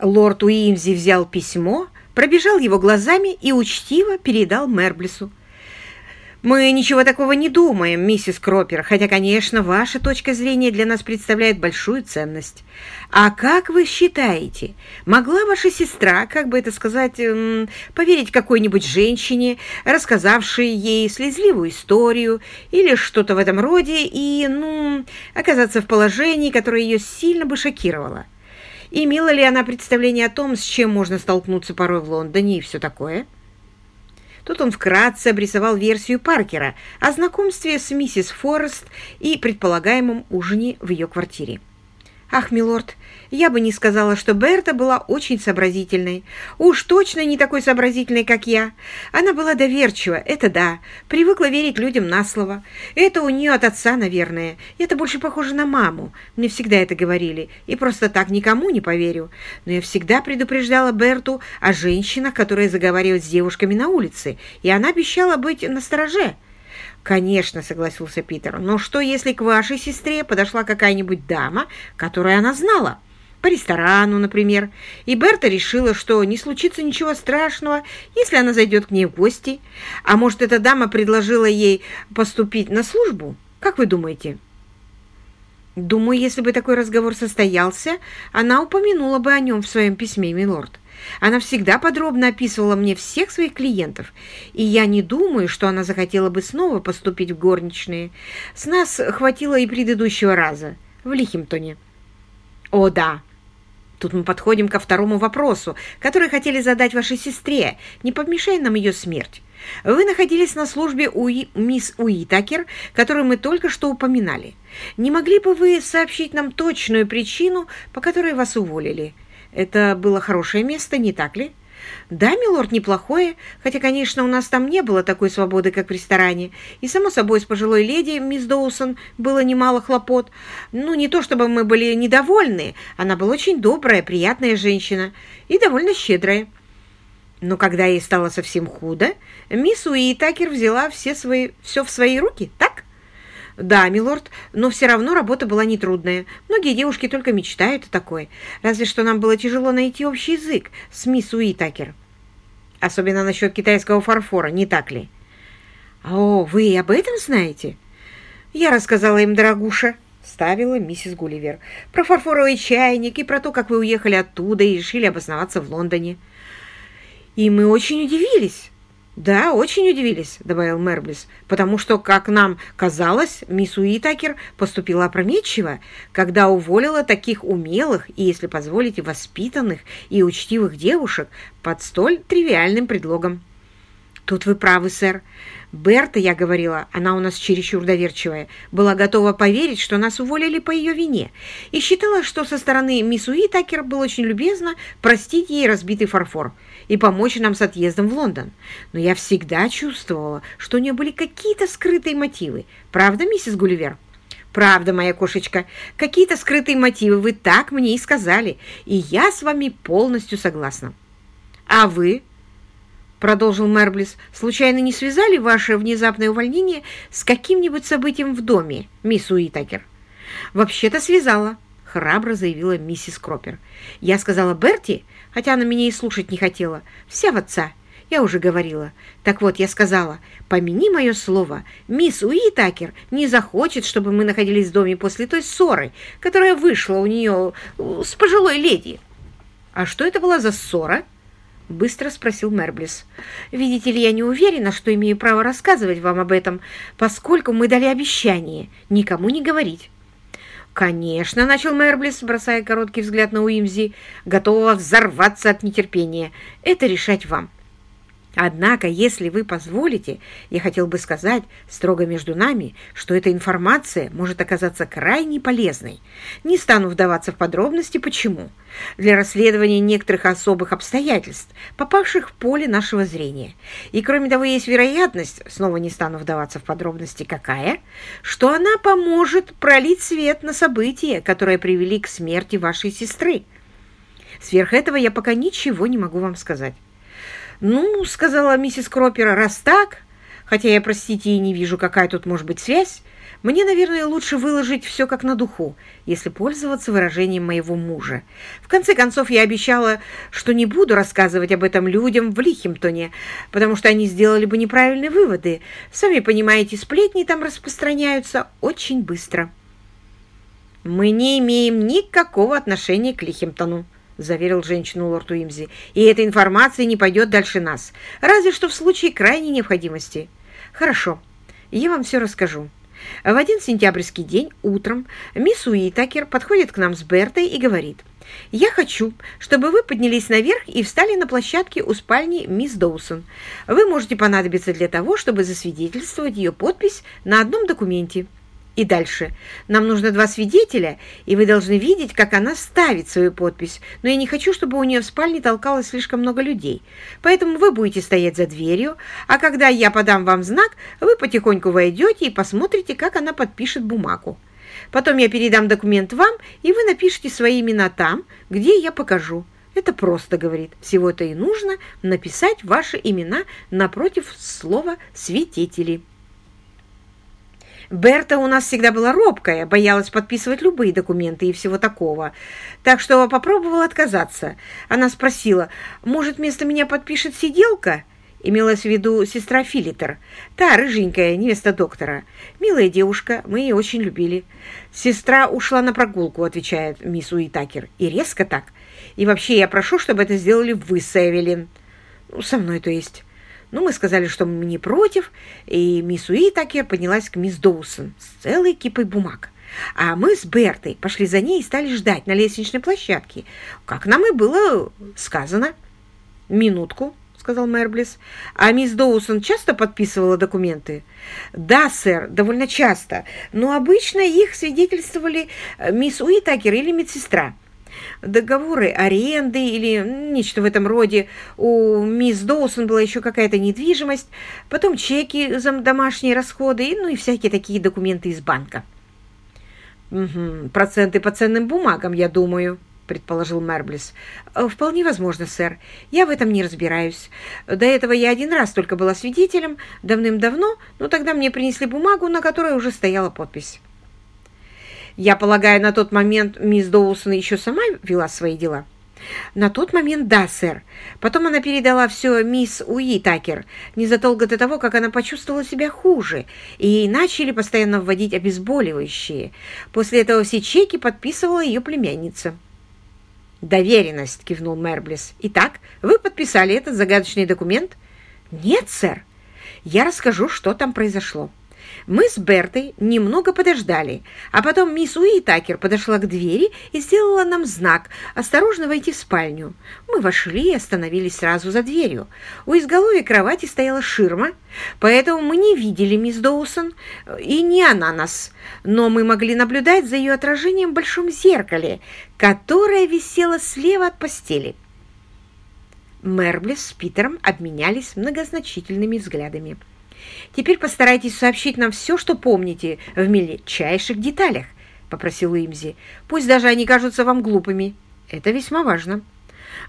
Лорд Уимзи взял письмо, пробежал его глазами и учтиво передал Мерблису. «Мы ничего такого не думаем, миссис Кропер, хотя, конечно, ваша точка зрения для нас представляет большую ценность. А как вы считаете, могла ваша сестра, как бы это сказать, поверить какой-нибудь женщине, рассказавшей ей слезливую историю или что-то в этом роде, и, ну, оказаться в положении, которое ее сильно бы шокировало?» Имела ли она представление о том, с чем можно столкнуться порой в Лондоне и все такое? Тут он вкратце обрисовал версию Паркера о знакомстве с миссис Форест и предполагаемом ужине в ее квартире. «Ах, милорд, я бы не сказала, что Берта была очень сообразительной. Уж точно не такой сообразительной, как я. Она была доверчива, это да, привыкла верить людям на слово. Это у нее от отца, наверное. Это больше похоже на маму. Мне всегда это говорили, и просто так никому не поверю. Но я всегда предупреждала Берту о женщинах, которые заговаривают с девушками на улице, и она обещала быть настороже. «Конечно», — согласился Питер, «но что, если к вашей сестре подошла какая-нибудь дама, которую она знала?» по ресторану, например, и Берта решила, что не случится ничего страшного, если она зайдет к ней в гости. А может, эта дама предложила ей поступить на службу? Как вы думаете? Думаю, если бы такой разговор состоялся, она упомянула бы о нем в своем письме, милорд. Она всегда подробно описывала мне всех своих клиентов, и я не думаю, что она захотела бы снова поступить в горничные. С нас хватило и предыдущего раза в Лихимтоне. О, да. Тут мы подходим ко второму вопросу, который хотели задать вашей сестре. Не помешай нам ее смерть. Вы находились на службе у мисс Уитакер, которую мы только что упоминали. Не могли бы вы сообщить нам точную причину, по которой вас уволили? Это было хорошее место, не так ли? Да, милорд, неплохое, хотя, конечно, у нас там не было такой свободы, как в ресторане. И, само собой, с пожилой леди, мисс Доусон, было немало хлопот. Ну, не то чтобы мы были недовольны, она была очень добрая, приятная женщина и довольно щедрая. Но когда ей стало совсем худо, мисс Уитакер взяла все, свои, все в свои руки, так? «Да, милорд, но все равно работа была нетрудная. Многие девушки только мечтают о такой. Разве что нам было тяжело найти общий язык с мисс Уитакер. Особенно насчет китайского фарфора, не так ли?» «О, вы об этом знаете?» «Я рассказала им, дорогуша», — ставила миссис Гулливер, «про фарфоровый чайник и про то, как вы уехали оттуда и решили обосноваться в Лондоне». «И мы очень удивились». «Да, очень удивились», — добавил Мерблис, «потому что, как нам казалось, мисс Уитакер поступила опрометчиво, когда уволила таких умелых и, если позволите, воспитанных и учтивых девушек под столь тривиальным предлогом». «Тут вы правы, сэр. Берта, я говорила, она у нас чересчур доверчивая, была готова поверить, что нас уволили по ее вине, и считала, что со стороны мисс Уитакер было очень любезно простить ей разбитый фарфор и помочь нам с отъездом в Лондон. Но я всегда чувствовала, что у нее были какие-то скрытые мотивы. Правда, миссис Гулливер? Правда, моя кошечка, какие-то скрытые мотивы вы так мне и сказали, и я с вами полностью согласна. А вы, продолжил Мерблис, случайно не связали ваше внезапное увольнение с каким-нибудь событием в доме, мисс Уитакер? Вообще-то связала, храбро заявила миссис Кропер. Я сказала Берти, хотя она меня и слушать не хотела, вся в отца. Я уже говорила. Так вот, я сказала, помяни мое слово, мисс Уитакер не захочет, чтобы мы находились в доме после той ссоры, которая вышла у нее с пожилой леди. А что это была за ссора? — быстро спросил Мерблис. «Видите ли, я не уверена, что имею право рассказывать вам об этом, поскольку мы дали обещание никому не говорить». «Конечно», — начал Мерблис, бросая короткий взгляд на Уимзи, готового взорваться от нетерпения. «Это решать вам. Однако, если вы позволите, я хотел бы сказать строго между нами, что эта информация может оказаться крайне полезной. Не стану вдаваться в подробности, почему. Для расследования некоторых особых обстоятельств, попавших в поле нашего зрения. И кроме того, есть вероятность, снова не стану вдаваться в подробности, какая, что она поможет пролить свет на события, которые привели к смерти вашей сестры. Сверх этого я пока ничего не могу вам сказать. «Ну, — сказала миссис Кропера, — раз так, хотя я, простите, и не вижу, какая тут может быть связь, Мне, наверное, лучше выложить все как на духу, если пользоваться выражением моего мужа. В конце концов, я обещала, что не буду рассказывать об этом людям в Лихимтоне, потому что они сделали бы неправильные выводы. Сами понимаете, сплетни там распространяются очень быстро. «Мы не имеем никакого отношения к Лихимтону», — заверил женщину лорд Уимзи, «и эта информация не пойдет дальше нас, разве что в случае крайней необходимости». «Хорошо, я вам все расскажу». В один сентябрьский день утром мисс Уитакер подходит к нам с Бертой и говорит, «Я хочу, чтобы вы поднялись наверх и встали на площадке у спальни мисс Доусон. Вы можете понадобиться для того, чтобы засвидетельствовать ее подпись на одном документе». И дальше. Нам нужно два свидетеля, и вы должны видеть, как она ставит свою подпись. Но я не хочу, чтобы у нее в спальне толкалось слишком много людей. Поэтому вы будете стоять за дверью, а когда я подам вам знак, вы потихоньку войдете и посмотрите, как она подпишет бумагу. Потом я передам документ вам, и вы напишите свои имена там, где я покажу. Это просто, говорит. Всего-то и нужно написать ваши имена напротив слова «свидетели». Берта у нас всегда была робкая, боялась подписывать любые документы и всего такого. Так что попробовала отказаться. Она спросила, может, вместо меня подпишет сиделка? Имелась в виду сестра Филитер, та рыженькая невеста доктора. Милая девушка, мы ее очень любили. Сестра ушла на прогулку, отвечает мисс Уитакер. И резко так. И вообще я прошу, чтобы это сделали вы, Севелин. Ну, со мной, то есть. Ну, мы сказали, что мы не против, и мисс Уитакер поднялась к мисс Доусон с целой кипой бумаг. А мы с Бертой пошли за ней и стали ждать на лестничной площадке, как нам и было сказано. «Минутку», — сказал Мерблис. «А мисс Доусон часто подписывала документы?» «Да, сэр, довольно часто, но обычно их свидетельствовали э, мисс Уитакер или медсестра» договоры аренды или нечто в этом роде. У мисс Доусон была еще какая-то недвижимость, потом чеки за домашние расходы, ну и всякие такие документы из банка. «Угу, проценты по ценным бумагам, я думаю», — предположил Мерблис. «Вполне возможно, сэр. Я в этом не разбираюсь. До этого я один раз только была свидетелем, давным-давно, но тогда мне принесли бумагу, на которой уже стояла подпись». Я полагаю, на тот момент мисс Доусон еще сама вела свои дела? На тот момент да, сэр. Потом она передала все мисс Уи Такер, незадолго до того, как она почувствовала себя хуже, и ей начали постоянно вводить обезболивающие. После этого все чеки подписывала ее племянница. «Доверенность», — кивнул Мерблис. «Итак, вы подписали этот загадочный документ?» «Нет, сэр. Я расскажу, что там произошло». Мы с Бертой немного подождали, а потом мисс Уитакер подошла к двери и сделала нам знак «Осторожно войти в спальню». Мы вошли и остановились сразу за дверью. У изголовья кровати стояла ширма, поэтому мы не видели мисс Доусон, и не она нас, но мы могли наблюдать за ее отражением в большом зеркале, которое висело слева от постели. Мерблес с Питером обменялись многозначительными взглядами. Теперь постарайтесь сообщить нам все, что помните, в мельчайших деталях, — попросил Уимзи. Пусть даже они кажутся вам глупыми. Это весьма важно.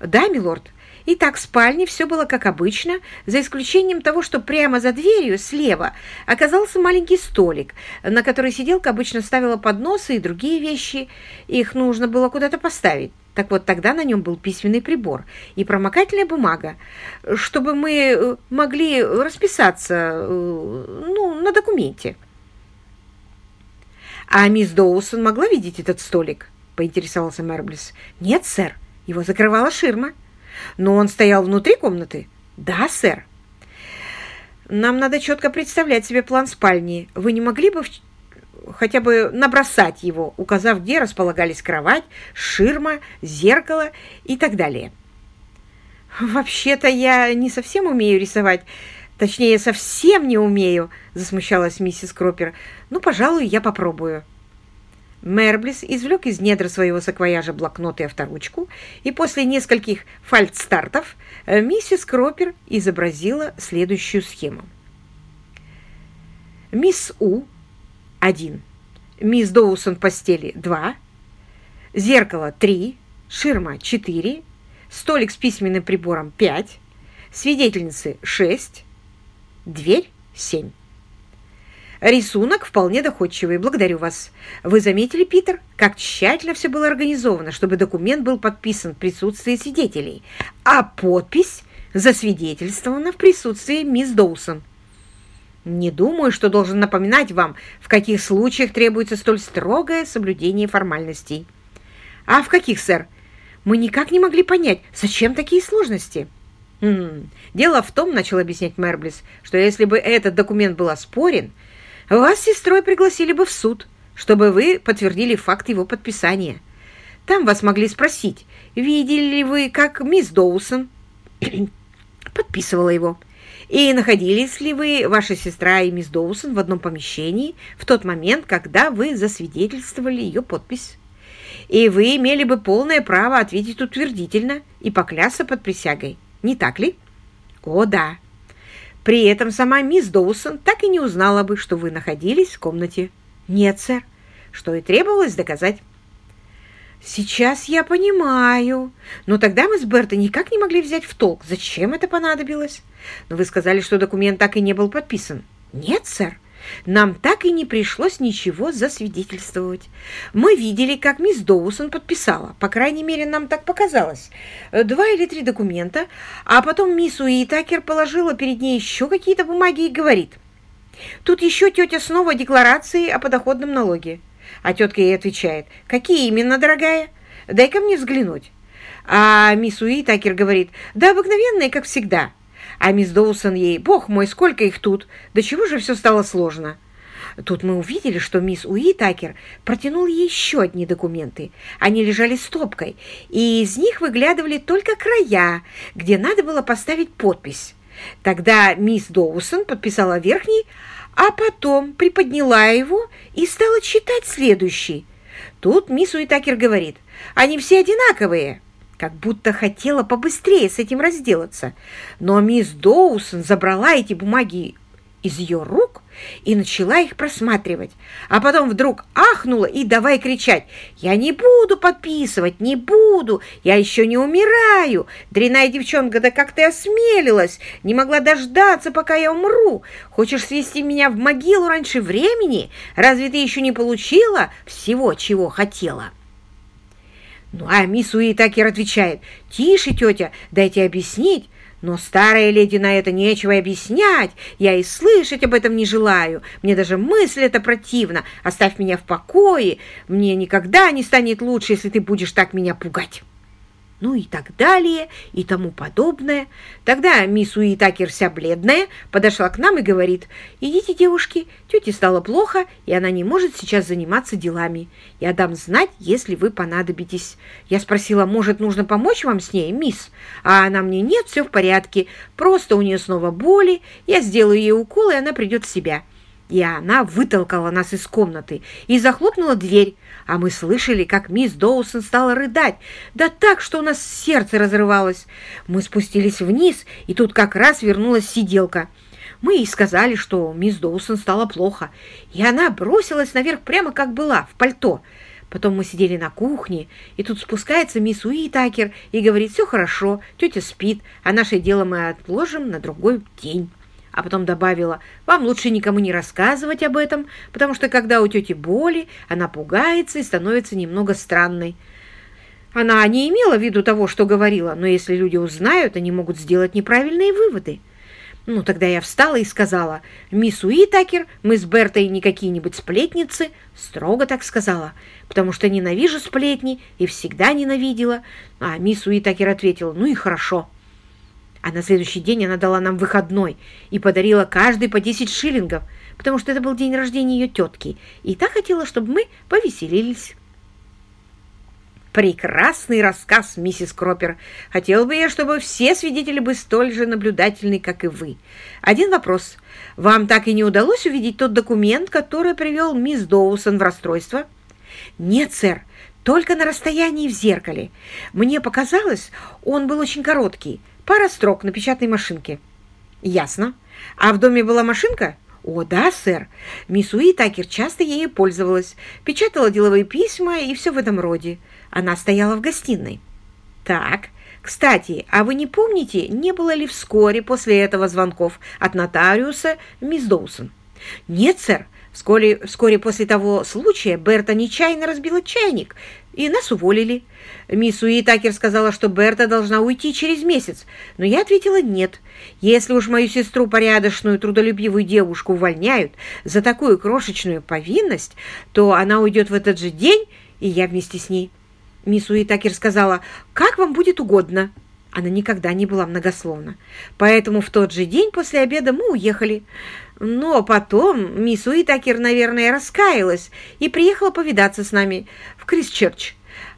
Да, милорд. Итак, в спальне все было как обычно, за исключением того, что прямо за дверью слева оказался маленький столик, на который сиделка обычно ставила подносы и другие вещи. Их нужно было куда-то поставить. Так вот, тогда на нем был письменный прибор и промокательная бумага, чтобы мы э, могли расписаться э, ну, на документе. «А мисс Доусон могла видеть этот столик?» — поинтересовался Мерблис. «Нет, сэр, его закрывала ширма. Но он стоял внутри комнаты?» «Да, сэр». «Нам надо четко представлять себе план спальни. Вы не могли бы хотя бы набросать его, указав, где располагались кровать, ширма, зеркало и так далее. «Вообще-то я не совсем умею рисовать, точнее, совсем не умею», — засмущалась миссис Кропер. «Ну, пожалуй, я попробую». Мерблис извлек из недр своего саквояжа блокнот и авторучку, и после нескольких фальцстартов э, миссис Кропер изобразила следующую схему. Мисс У 1. Мисс Доусон постели 2. Зеркало 3. Ширма 4. Столик с письменным прибором 5. Свидетельницы 6. Дверь 7. Рисунок вполне доходчивый. Благодарю вас. Вы заметили, Питер, как тщательно все было организовано, чтобы документ был подписан в присутствии свидетелей, а подпись засвидетельствована в присутствии мисс Доусон. Не думаю, что должен напоминать вам, в каких случаях требуется столь строгое соблюдение формальностей. А в каких, сэр? Мы никак не могли понять, зачем такие сложности. Хм. Дело в том, начал объяснять Мерблис, что если бы этот документ был оспорен, вас с сестрой пригласили бы в суд, чтобы вы подтвердили факт его подписания. Там вас могли спросить, видели ли вы, как мисс Доусон подписывала его. И находились ли вы, ваша сестра и мисс Доусон, в одном помещении в тот момент, когда вы засвидетельствовали ее подпись? И вы имели бы полное право ответить утвердительно и поклясться под присягой. Не так ли? О, да. При этом сама мисс Доусон так и не узнала бы, что вы находились в комнате. Нет, сэр, что и требовалось доказать. «Сейчас я понимаю. Но тогда мы с Бертой никак не могли взять в толк, зачем это понадобилось. Но вы сказали, что документ так и не был подписан». «Нет, сэр. Нам так и не пришлось ничего засвидетельствовать. Мы видели, как мисс Доусон подписала, по крайней мере, нам так показалось, два или три документа, а потом мисс Уитакер положила перед ней еще какие-то бумаги и говорит, «Тут еще тетя снова декларации о подоходном налоге». А тетка ей отвечает, «Какие именно, дорогая? Дай-ка мне взглянуть». А мисс Уитакер говорит, «Да обыкновенные, как всегда». А мисс Доусон ей, «Бог мой, сколько их тут! До чего же все стало сложно?» Тут мы увидели, что мисс Уитакер протянула ей еще одни документы. Они лежали стопкой, и из них выглядывали только края, где надо было поставить подпись. Тогда мисс Доусон подписала верхний, а потом приподняла его и стала читать следующий. Тут мисс Уитакер говорит, они все одинаковые, как будто хотела побыстрее с этим разделаться. Но мисс Доусон забрала эти бумаги из ее рук и начала их просматривать. А потом вдруг ахнула и давай кричать «Я не буду подписывать, не буду! Я еще не умираю! Дряная девчонка, да как ты осмелилась! Не могла дождаться, пока я умру! Хочешь свести меня в могилу раньше времени? Разве ты еще не получила всего, чего хотела?» Ну, а мисс Уитакер отвечает, «Тише, тетя, дайте объяснить. Но старая леди на это нечего объяснять. Я и слышать об этом не желаю. Мне даже мысль эта противна. Оставь меня в покое. Мне никогда не станет лучше, если ты будешь так меня пугать» ну и так далее, и тому подобное. Тогда мисс Уитакер вся бледная подошла к нам и говорит, «Идите, девушки, тете стало плохо, и она не может сейчас заниматься делами. Я дам знать, если вы понадобитесь». Я спросила, «Может, нужно помочь вам с ней, мисс?» А она мне, «Нет, все в порядке, просто у нее снова боли, я сделаю ей укол, и она придет в себя». И она вытолкала нас из комнаты и захлопнула дверь, а мы слышали, как мисс Доусон стала рыдать, да так, что у нас сердце разрывалось. Мы спустились вниз, и тут как раз вернулась сиделка. Мы ей сказали, что мисс Доусон стало плохо, и она бросилась наверх прямо как была, в пальто. Потом мы сидели на кухне, и тут спускается мисс Уитакер и говорит, все хорошо, тетя спит, а наше дело мы отложим на другой день а потом добавила, «Вам лучше никому не рассказывать об этом, потому что когда у тети боли, она пугается и становится немного странной». Она не имела в виду того, что говорила, но если люди узнают, они могут сделать неправильные выводы. Ну, тогда я встала и сказала, «Мисс Уитакер, мы с Бертой не какие-нибудь сплетницы», строго так сказала, потому что ненавижу сплетни и всегда ненавидела. А мисс Уитакер ответила, «Ну и хорошо». А на следующий день она дала нам выходной и подарила каждый по 10 шиллингов, потому что это был день рождения ее тетки, и та хотела, чтобы мы повеселились. Прекрасный рассказ, миссис Кропер. Хотел бы я, чтобы все свидетели были столь же наблюдательны, как и вы. Один вопрос. Вам так и не удалось увидеть тот документ, который привел мисс Доусон в расстройство? Нет, сэр, только на расстоянии в зеркале. Мне показалось, он был очень короткий. Пара строк на печатной машинке. Ясно. А в доме была машинка? О, да, сэр. Мисс Уитакер часто ею пользовалась. Печатала деловые письма и все в этом роде. Она стояла в гостиной. Так, кстати, а вы не помните, не было ли вскоре после этого звонков от нотариуса мисс Доусон? Нет, сэр. Вскоре, вскоре после того случая Берта нечаянно разбила чайник, и нас уволили. Мисс Уитакер сказала, что Берта должна уйти через месяц, но я ответила нет. Если уж мою сестру, порядочную, трудолюбивую девушку, увольняют за такую крошечную повинность, то она уйдет в этот же день, и я вместе с ней. Мисс Уитакер сказала, как вам будет угодно. Она никогда не была многословна. Поэтому в тот же день после обеда мы уехали. Но потом мисс Уитакер, наверное, раскаялась и приехала повидаться с нами в Крисчерч.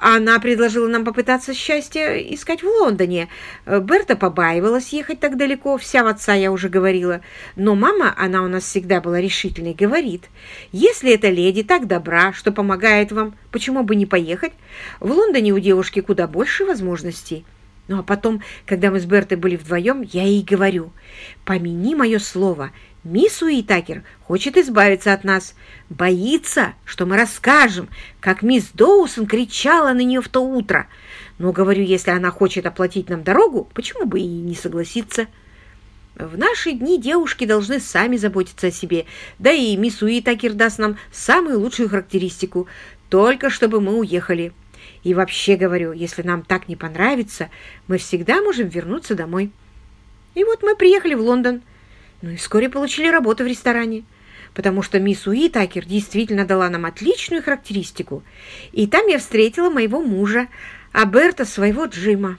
Она предложила нам попытаться счастья искать в Лондоне. Берта побаивалась ехать так далеко, вся в отца я уже говорила. Но мама, она у нас всегда была решительной, говорит, если эта леди так добра, что помогает вам, почему бы не поехать? В Лондоне у девушки куда больше возможностей. Ну а потом, когда мы с Бертой были вдвоем, я ей говорю, помяни мое слово, Мисс Уитакер хочет избавиться от нас, боится, что мы расскажем, как мисс Доусон кричала на нее в то утро. Но, говорю, если она хочет оплатить нам дорогу, почему бы и не согласиться? В наши дни девушки должны сами заботиться о себе, да и мисс Уитакер даст нам самую лучшую характеристику, только чтобы мы уехали. И вообще, говорю, если нам так не понравится, мы всегда можем вернуться домой. И вот мы приехали в Лондон. Ну и вскоре получили работу в ресторане, потому что мисс Уитакер действительно дала нам отличную характеристику. И там я встретила моего мужа, а Берта своего Джима.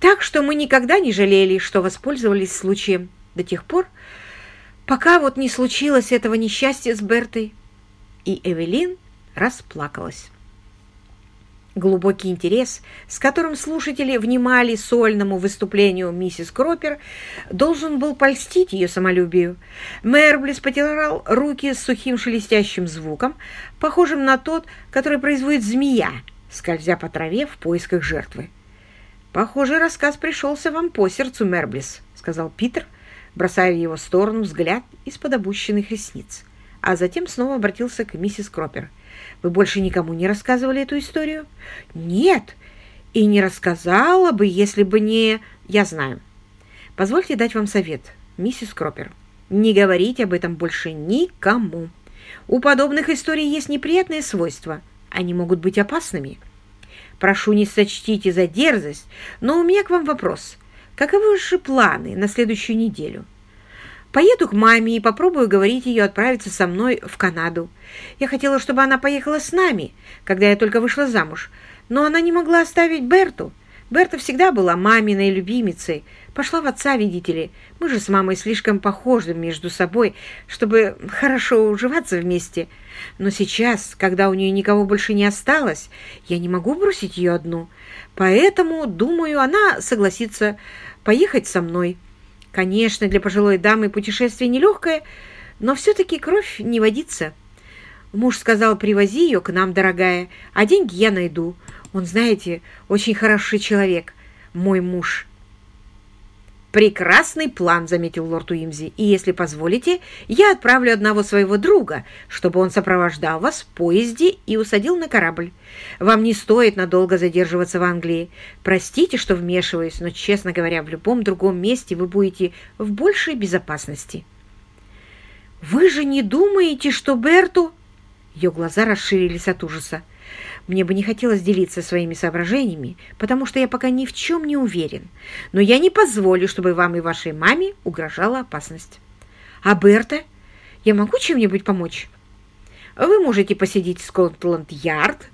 Так что мы никогда не жалели, что воспользовались случаем до тех пор, пока вот не случилось этого несчастья с Бертой. И Эвелин расплакалась. Глубокий интерес, с которым слушатели внимали сольному выступлению миссис Кропер, должен был польстить ее самолюбию. Мерблис потирал руки с сухим шелестящим звуком, похожим на тот, который производит змея, скользя по траве в поисках жертвы. «Похоже, рассказ пришелся вам по сердцу, Мерблис», — сказал Питер, бросая в его сторону взгляд из-под опущенных ресниц, а затем снова обратился к миссис Кропер — вы больше никому не рассказывали эту историю? Нет. И не рассказала бы, если бы не... Я знаю. Позвольте дать вам совет, миссис Кропер. Не говорите об этом больше никому. У подобных историй есть неприятные свойства. Они могут быть опасными. Прошу, не сочтите за дерзость, но у меня к вам вопрос. Каковы ваши планы на следующую неделю? Поеду к маме и попробую говорить ее отправиться со мной в Канаду. Я хотела, чтобы она поехала с нами, когда я только вышла замуж, но она не могла оставить Берту. Берта всегда была маминой любимицей. Пошла в отца, видите ли. Мы же с мамой слишком похожи между собой, чтобы хорошо уживаться вместе. Но сейчас, когда у нее никого больше не осталось, я не могу бросить ее одну. Поэтому, думаю, она согласится поехать со мной». Конечно, для пожилой дамы путешествие нелегкое, но все-таки кровь не водится. Муж сказал, привози ее к нам, дорогая, а деньги я найду. Он, знаете, очень хороший человек, мой муж». «Прекрасный план», — заметил лорд Уимзи, «и, если позволите, я отправлю одного своего друга, чтобы он сопровождал вас в поезде и усадил на корабль. Вам не стоит надолго задерживаться в Англии. Простите, что вмешиваюсь, но, честно говоря, в любом другом месте вы будете в большей безопасности». «Вы же не думаете, что Берту...» Ее глаза расширились от ужаса. Мне бы не хотелось делиться своими соображениями, потому что я пока ни в чем не уверен. Но я не позволю, чтобы вам и вашей маме угрожала опасность. А Берта? Я могу чем-нибудь помочь? Вы можете посидеть в Скотланд-Ярд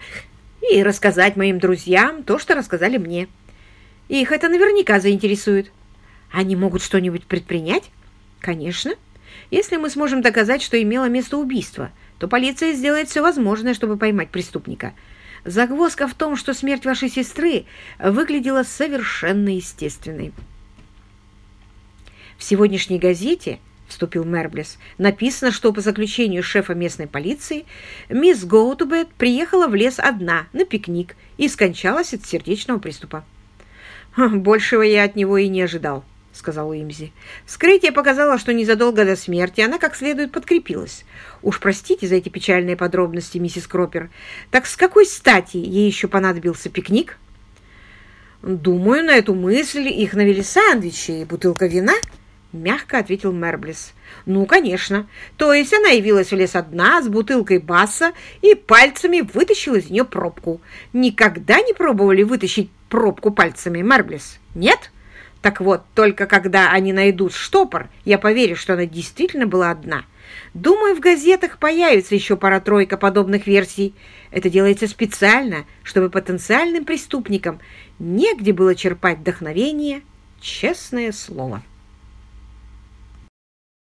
и рассказать моим друзьям то, что рассказали мне. Их это наверняка заинтересует. Они могут что-нибудь предпринять? Конечно. Если мы сможем доказать, что имело место убийство, то полиция сделает все возможное, чтобы поймать преступника – Загвоздка в том, что смерть вашей сестры выглядела совершенно естественной. В сегодняшней газете, вступил Мерблес, написано, что по заключению шефа местной полиции мисс Гоутубет приехала в лес одна на пикник и скончалась от сердечного приступа. Большего я от него и не ожидал. — сказал Уимзи. «Вскрытие показало, что незадолго до смерти она как следует подкрепилась. Уж простите за эти печальные подробности, миссис Кропер. Так с какой стати ей еще понадобился пикник?» «Думаю, на эту мысль их навели сэндвичи и бутылка вина», —— мягко ответил Мерблис. «Ну, конечно. То есть она явилась в лес одна с бутылкой баса и пальцами вытащила из нее пробку. Никогда не пробовали вытащить пробку пальцами, Мерблис? Нет? Так вот, только когда они найдут штопор, я поверю, что она действительно была одна. Думаю, в газетах появится еще пара-тройка подобных версий. Это делается специально, чтобы потенциальным преступникам негде было черпать вдохновение, честное слово.